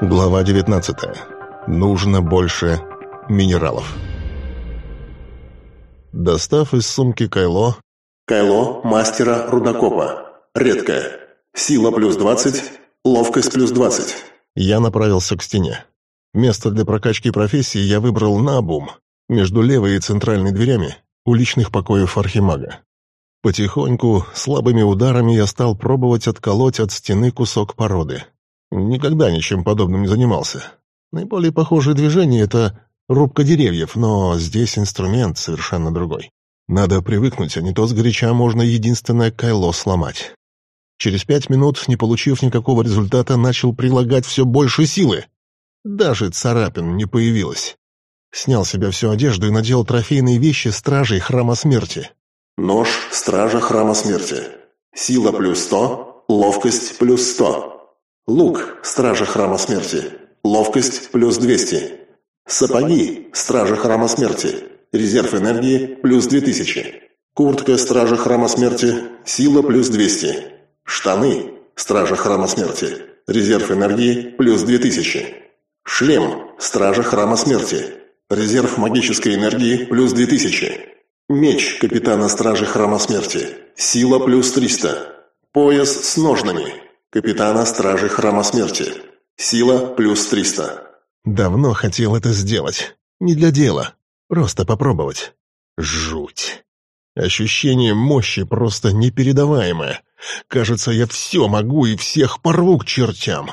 Глава 19. Нужно больше минералов. Достав из сумки кайло... Кайло мастера рудокопа. Редкое. Сила плюс 20, ловкость плюс 20. Я направился к стене. Место для прокачки профессии я выбрал на обум, между левой и центральной дверями у личных покоев архимага. Потихоньку, слабыми ударами я стал пробовать отколоть от стены кусок породы. Никогда ничем подобным не занимался. Наиболее похожее движение — это рубка деревьев, но здесь инструмент совершенно другой. Надо привыкнуть, а не то сгоряча можно единственное кайло сломать. Через пять минут, не получив никакого результата, начал прилагать все больше силы. Даже царапин не появилось. Снял себе всю одежду и надел трофейные вещи стражей Храма Смерти. Нож Стража Храма Смерти. Сила плюс сто, ловкость плюс сто. Лук – Стража Храма Смерти. Ловкость – плюс 200. Сапоги – Стража Храма Смерти. Резерв энергии – плюс 2000. Куртка Стража Храма Смерти. Сила – плюс 200. Штаны – Стража Храма Смерти. Резерв энергии – плюс 2000. Шлем – Стража Храма Смерти. Резерв магической энергии – плюс 2000. Меч Капитана Стражи Храма Смерти. Сила – плюс 300. Пояс с ножнами – Капитана Стражи Храма Смерти. Сила плюс 300. Давно хотел это сделать. Не для дела. Просто попробовать. Жуть. Ощущение мощи просто непередаваемое. Кажется, я все могу и всех порву к чертям.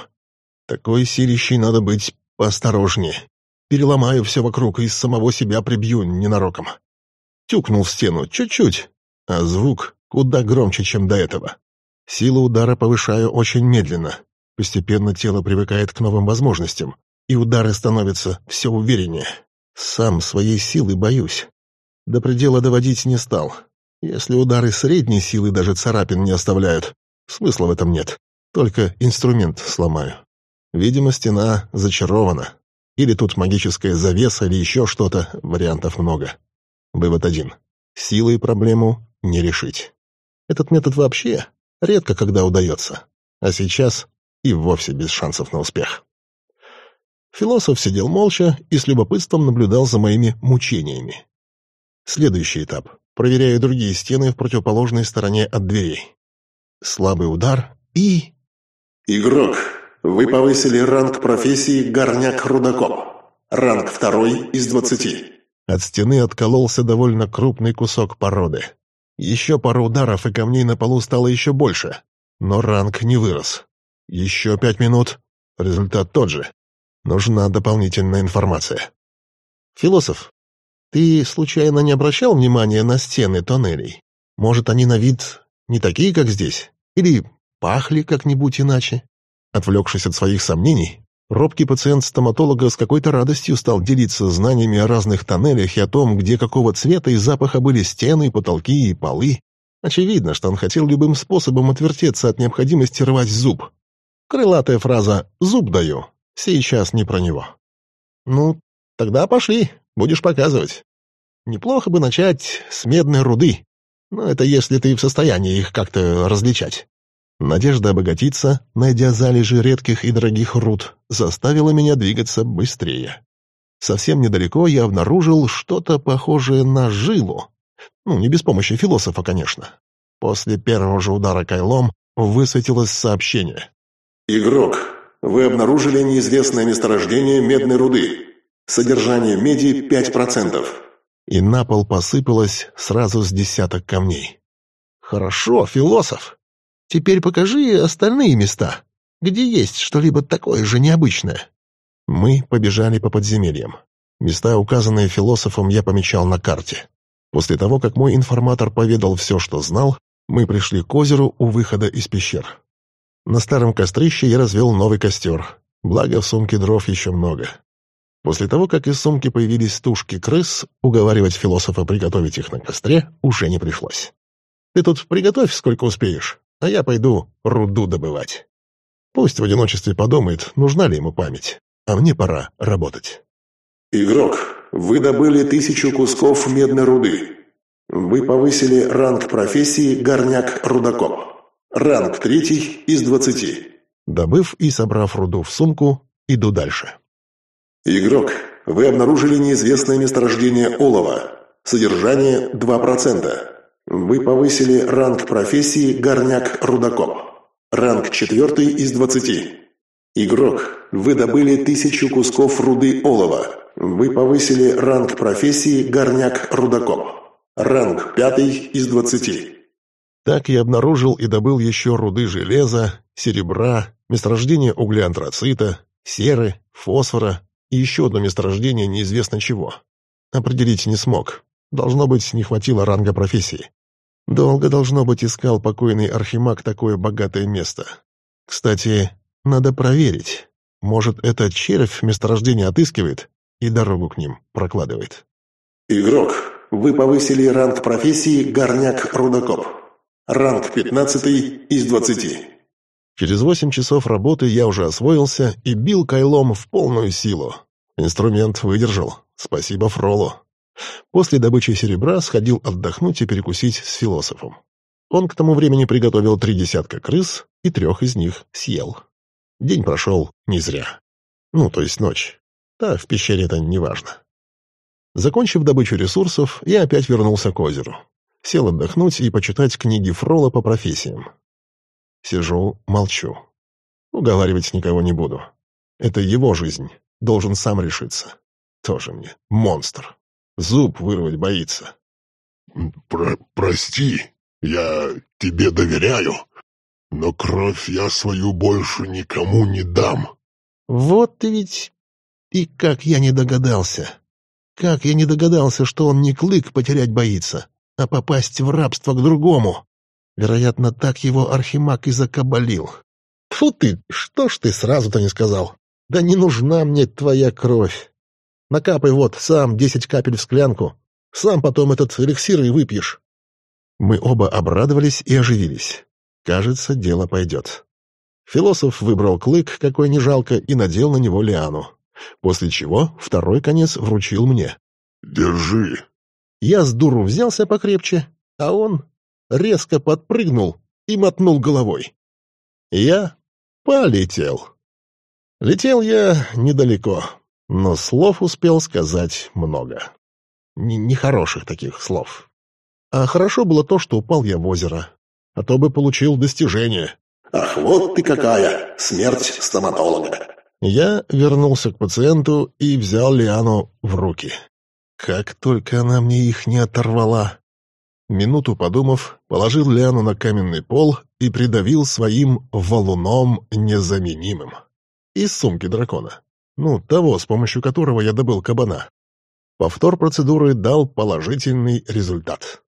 Такой силищей надо быть поосторожнее. Переломаю все вокруг и самого себя прибью ненароком. Тюкнул в стену чуть-чуть, а звук куда громче, чем до этого. Силу удара повышаю очень медленно. Постепенно тело привыкает к новым возможностям, и удары становятся все увереннее. Сам своей силы боюсь. До предела доводить не стал. Если удары средней силы даже царапин не оставляют, смысла в этом нет. Только инструмент сломаю. Видимо, стена зачарована. Или тут магическая завеса, или еще что-то, вариантов много. Вывод один. Силой проблему не решить. Этот метод вообще Редко когда удается. А сейчас и вовсе без шансов на успех. Философ сидел молча и с любопытством наблюдал за моими мучениями. Следующий этап. Проверяю другие стены в противоположной стороне от дверей. Слабый удар и... Игрок, вы повысили ранг профессии горняк-рудокоп. Ранг второй из двадцати. От стены откололся довольно крупный кусок породы. Еще пару ударов, и камней на полу стало еще больше. Но ранг не вырос. Еще пять минут. Результат тот же. Нужна дополнительная информация. Философ, ты случайно не обращал внимания на стены тоннелей? Может, они на вид не такие, как здесь? Или пахли как-нибудь иначе? Отвлекшись от своих сомнений, Робкий пациент стоматолога с какой-то радостью стал делиться знаниями о разных тоннелях и о том, где какого цвета и запаха были стены, потолки и полы. Очевидно, что он хотел любым способом отвертеться от необходимости рвать зуб. Крылатая фраза «зуб даю» сейчас не про него. «Ну, тогда пошли, будешь показывать. Неплохо бы начать с медной руды, но это если ты в состоянии их как-то различать». Надежда обогатиться, найдя залежи редких и дорогих руд, заставила меня двигаться быстрее. Совсем недалеко я обнаружил что-то похожее на жилу. Ну, не без помощи философа, конечно. После первого же удара кайлом высветилось сообщение. «Игрок, вы обнаружили неизвестное месторождение медной руды. Содержание меди 5%. И на пол посыпалось сразу с десяток камней. «Хорошо, философ!» Теперь покажи остальные места, где есть что-либо такое же необычное». Мы побежали по подземельям. Места, указанные философом, я помечал на карте. После того, как мой информатор поведал все, что знал, мы пришли к озеру у выхода из пещер. На старом кострище я развел новый костер, благо в сумке дров еще много. После того, как из сумки появились тушки крыс, уговаривать философа приготовить их на костре уже не пришлось. «Ты тут приготовь, сколько успеешь а я пойду руду добывать. Пусть в одиночестве подумает, нужна ли ему память, а мне пора работать. Игрок, вы добыли тысячу кусков медной руды. Вы повысили ранг профессии горняк-рудокоп. Ранг третий из двадцати. Добыв и собрав руду в сумку, иду дальше. Игрок, вы обнаружили неизвестное месторождение олова. Содержание 2%. Вы повысили ранг профессии горняк-рудокоп. Ранг 4 из 20. Игрок, вы добыли тысячу кусков руды олова. Вы повысили ранг профессии горняк-рудокоп. Ранг 5 из 20. Так я обнаружил и добыл еще руды железа, серебра, месторождение угля-антрацита, серы, фосфора и еще одно месторождение неизвестно чего. Определить не смог. Должно быть, не хватило ранга профессии. Долго, должно быть, искал покойный архимаг такое богатое место. Кстати, надо проверить. Может, этот червь месторождение отыскивает и дорогу к ним прокладывает. Игрок, вы повысили ранг профессии горняк-рудокоп. Ранг 15 из 20. Через восемь часов работы я уже освоился и бил кайлом в полную силу. Инструмент выдержал. Спасибо Фролу. После добычи серебра сходил отдохнуть и перекусить с философом. Он к тому времени приготовил три десятка крыс и трех из них съел. День прошел не зря. Ну, то есть ночь. Да, в пещере это не важно. Закончив добычу ресурсов, я опять вернулся к озеру. Сел отдохнуть и почитать книги Фрола по профессиям. Сижу, молчу. Уговаривать никого не буду. Это его жизнь. Должен сам решиться. Тоже мне монстр. Зуб вырвать боится. Про «Прости, я тебе доверяю, но кровь я свою больше никому не дам». Вот ты ведь... И как я не догадался. Как я не догадался, что он не клык потерять боится, а попасть в рабство к другому. Вероятно, так его архимаг и закабалил. Фу ты, что ж ты сразу-то не сказал? Да не нужна мне твоя кровь. Накапай вот сам десять капель в склянку. Сам потом этот эликсир и выпьешь. Мы оба обрадовались и оживились. Кажется, дело пойдет. Философ выбрал клык, какой не жалко, и надел на него лиану. После чего второй конец вручил мне. «Держи». Я с дуру взялся покрепче, а он резко подпрыгнул и мотнул головой. Я полетел. Летел я недалеко, но слов успел сказать много. Нехороших таких слов. А хорошо было то, что упал я в озеро, а то бы получил достижение. «Ах, вот ты какая! Смерть стоматолога!» Я вернулся к пациенту и взял Лиану в руки. Как только она мне их не оторвала. Минуту подумав, положил Лиану на каменный пол и придавил своим валуном незаменимым. Из сумки дракона. Ну, того, с помощью которого я добыл кабана. Повтор процедуры дал положительный результат.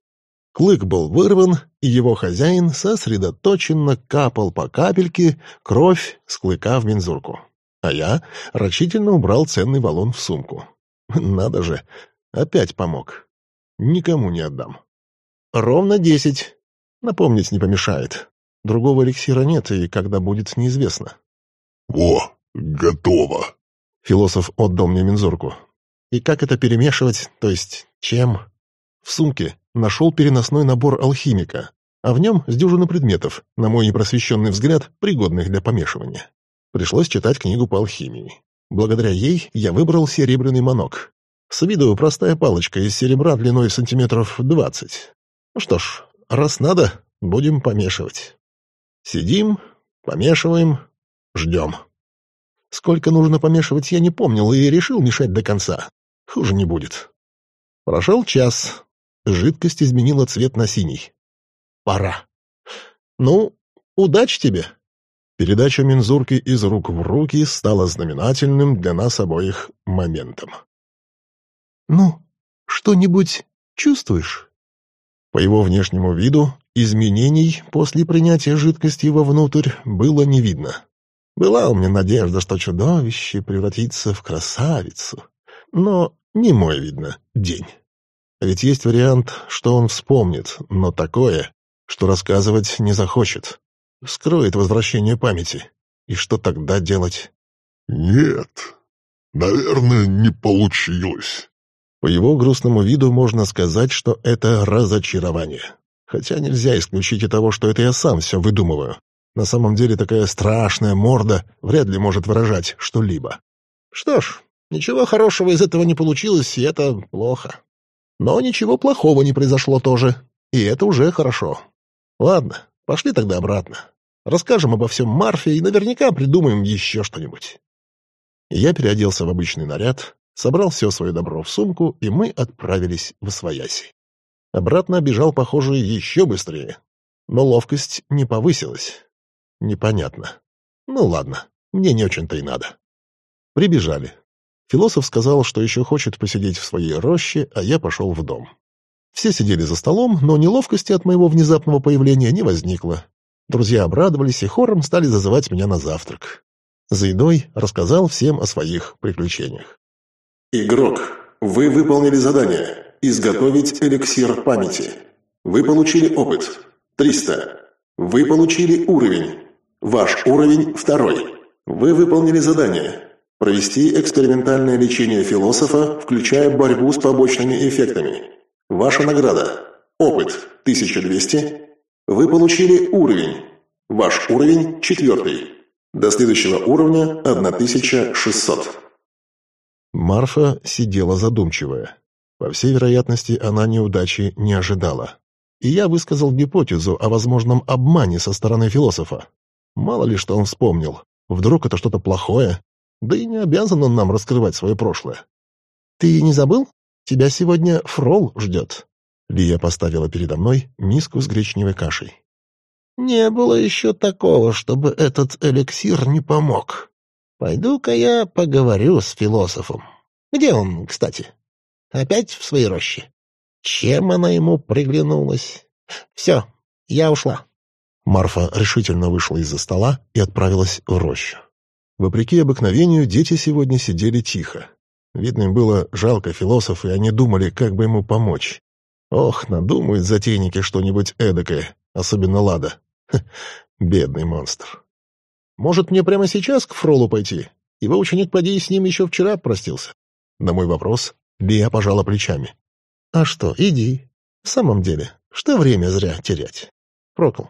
Клык был вырван, и его хозяин сосредоточенно капал по капельке кровь с клыка в мензурку. А я рачительно убрал ценный валун в сумку. Надо же, опять помог. Никому не отдам. Ровно десять. Напомнить не помешает. Другого эликсира нет, и когда будет, неизвестно. «О, готово!» Философ отдал мне мензурку. И как это перемешивать, то есть чем? В сумке нашел переносной набор алхимика, а в нем с дюжины предметов, на мой непросвещенный взгляд, пригодных для помешивания. Пришлось читать книгу по алхимии. Благодаря ей я выбрал серебряный манок. С виду простая палочка из серебра длиной сантиметров двадцать. Ну что ж, раз надо, будем помешивать. Сидим, помешиваем, ждем. Сколько нужно помешивать, я не помнил и решил мешать до конца. Хуже не будет. Прошел час. Жидкость изменила цвет на синий. Пора. Ну, удачи тебе. Передача мензурки из рук в руки стала знаменательным для нас обоих моментом. «Ну, что-нибудь чувствуешь?» По его внешнему виду изменений после принятия жидкости вовнутрь было не видно. Была у меня надежда, что чудовище превратится в красавицу. Но не мой, видно, день. Ведь есть вариант, что он вспомнит, но такое, что рассказывать не захочет. Скроет возвращение памяти. И что тогда делать? «Нет, наверное, не получилось». По его грустному виду можно сказать, что это разочарование. Хотя нельзя исключить и того, что это я сам все выдумываю. На самом деле такая страшная морда вряд ли может выражать что-либо. Что ж, ничего хорошего из этого не получилось, и это плохо. Но ничего плохого не произошло тоже, и это уже хорошо. Ладно, пошли тогда обратно. Расскажем обо всем Марфе и наверняка придумаем еще что-нибудь. Я переоделся в обычный наряд, собрал все свое добро в сумку, и мы отправились в Освояси. Обратно бежал, похоже, еще быстрее. Но ловкость не повысилась. Непонятно. Ну ладно, мне не очень-то и надо. Прибежали. Философ сказал, что еще хочет посидеть в своей роще, а я пошел в дом. Все сидели за столом, но неловкости от моего внезапного появления не возникло. Друзья обрадовались и хором стали зазывать меня на завтрак. За едой рассказал всем о своих приключениях. Игрок, вы выполнили задание «Изготовить эликсир памяти». Вы получили опыт. 300. Вы получили уровень. Ваш уровень второй. Вы выполнили задание «Провести экспериментальное лечение философа, включая борьбу с побочными эффектами». Ваша награда. Опыт 1200. Вы получили уровень. Ваш уровень четвертый. До следующего уровня 1600. Марфа сидела задумчивая. По всей вероятности, она неудачи не ожидала. И я высказал гипотезу о возможном обмане со стороны философа. Мало ли что он вспомнил. Вдруг это что-то плохое? Да и не обязан он нам раскрывать свое прошлое. «Ты не забыл? Тебя сегодня фрол ждет». Лия поставила передо мной миску с гречневой кашей. «Не было еще такого, чтобы этот эликсир не помог. Пойду-ка я поговорю с философом. Где он, кстати? Опять в своей роще? Чем она ему приглянулась? Все, я ушла». Марфа решительно вышла из-за стола и отправилась в рощу. Вопреки обыкновению, дети сегодня сидели тихо. Видно, им было жалко философа, и они думали, как бы ему помочь. Ох, надумают затейники что-нибудь эдакое, особенно Лада. Ха, бедный монстр. Может, мне прямо сейчас к Фролу пойти? Его ученик, поди, с ним еще вчера простился. На мой вопрос Лия пожала плечами. А что, иди. В самом деле, что время зря терять? Прокл,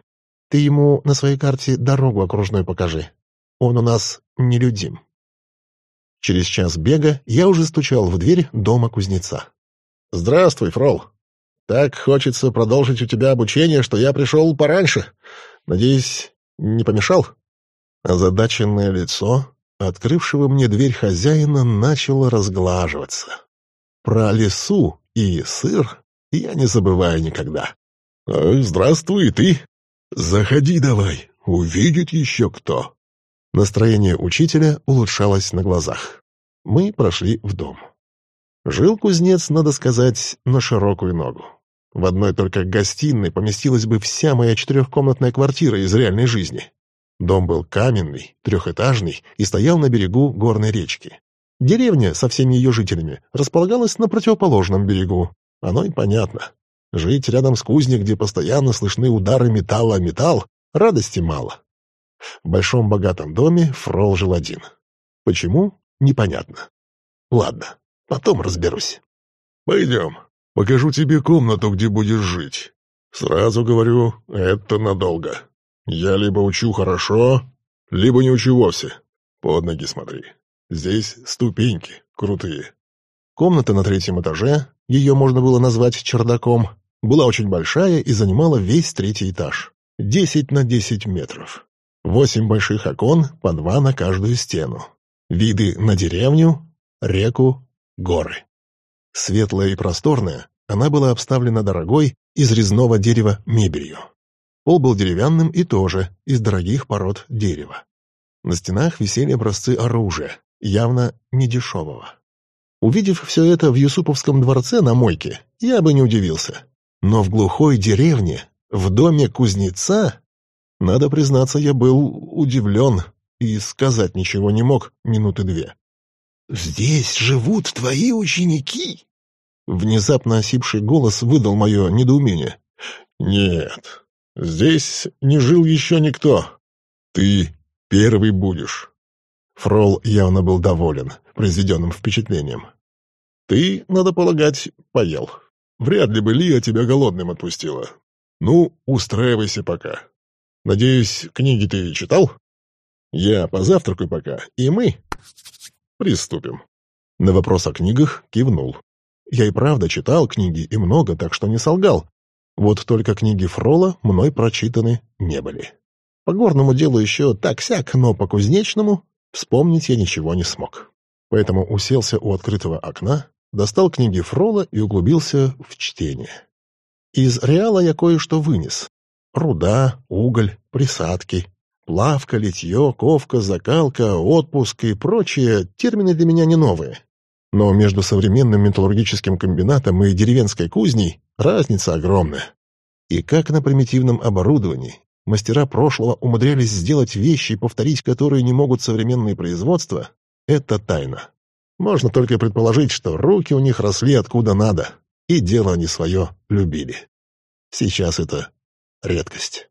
ты ему на своей карте дорогу окружной покажи. Он у нас нелюдим. Через час бега я уже стучал в дверь дома кузнеца. «Здравствуй, Фрол. Так хочется продолжить у тебя обучение, что я пришел пораньше. Надеюсь, не помешал?» Озадаченное лицо, открывшего мне дверь хозяина, начало разглаживаться. Про лесу и сыр я не забываю никогда. «А, «Здравствуй, и ты. Заходи давай, увидит еще кто». Настроение учителя улучшалось на глазах. Мы прошли в дом. Жил кузнец, надо сказать, на широкую ногу. В одной только гостиной поместилась бы вся моя четырехкомнатная квартира из реальной жизни. Дом был каменный, трехэтажный и стоял на берегу горной речки. Деревня со всеми ее жителями располагалась на противоположном берегу. Оно и понятно. Жить рядом с кузней, где постоянно слышны удары металла о металл, радости мало. В большом богатом доме Фрол жил один. Почему? Непонятно. Ладно, потом разберусь. Пойдем, покажу тебе комнату, где будешь жить. Сразу говорю, это надолго. Я либо учу хорошо, либо не учу вовсе. Под ноги смотри. Здесь ступеньки крутые. Комната на третьем этаже, ее можно было назвать чердаком, была очень большая и занимала весь третий этаж. Десять на десять метров. Восемь больших окон, по два на каждую стену. Виды на деревню, реку, горы. Светлая и просторная, она была обставлена дорогой из резного дерева мебелью. Пол был деревянным и тоже из дорогих пород дерева. На стенах висели образцы оружия, явно недешевого. Увидев все это в Юсуповском дворце на мойке, я бы не удивился. Но в глухой деревне, в доме кузнеца, надо признаться, я был удивлен и сказать ничего не мог минуты две. «Здесь живут твои ученики?» Внезапно осипший голос выдал мое недоумение. «Нет, Здесь не жил еще никто. Ты первый будешь». Фрол явно был доволен произведенным впечатлением. «Ты, надо полагать, поел. Вряд ли бы Лия тебя голодным отпустила. Ну, устраивайся пока. Надеюсь, книги ты читал? Я позавтракаю пока, и мы приступим. На вопрос о книгах кивнул. Я и правда читал книги и много, так что не солгал. Вот только книги Фрола мной прочитаны не были. По горному делу еще так-сяк, но по кузнечному вспомнить я ничего не смог. Поэтому уселся у открытого окна, достал книги Фрола и углубился в чтение. Из реала я кое-что вынес. Руда, уголь, присадки, плавка, литье, ковка, закалка, отпуск и прочие термины для меня не новые. Но между современным металлургическим комбинатом и деревенской кузней разница огромная. И как на примитивном оборудовании мастера прошлого умудрялись сделать вещи, повторить которые не могут современные производства, это тайна. Можно только предположить, что руки у них росли откуда надо, и дело они свое любили. Сейчас это редкость.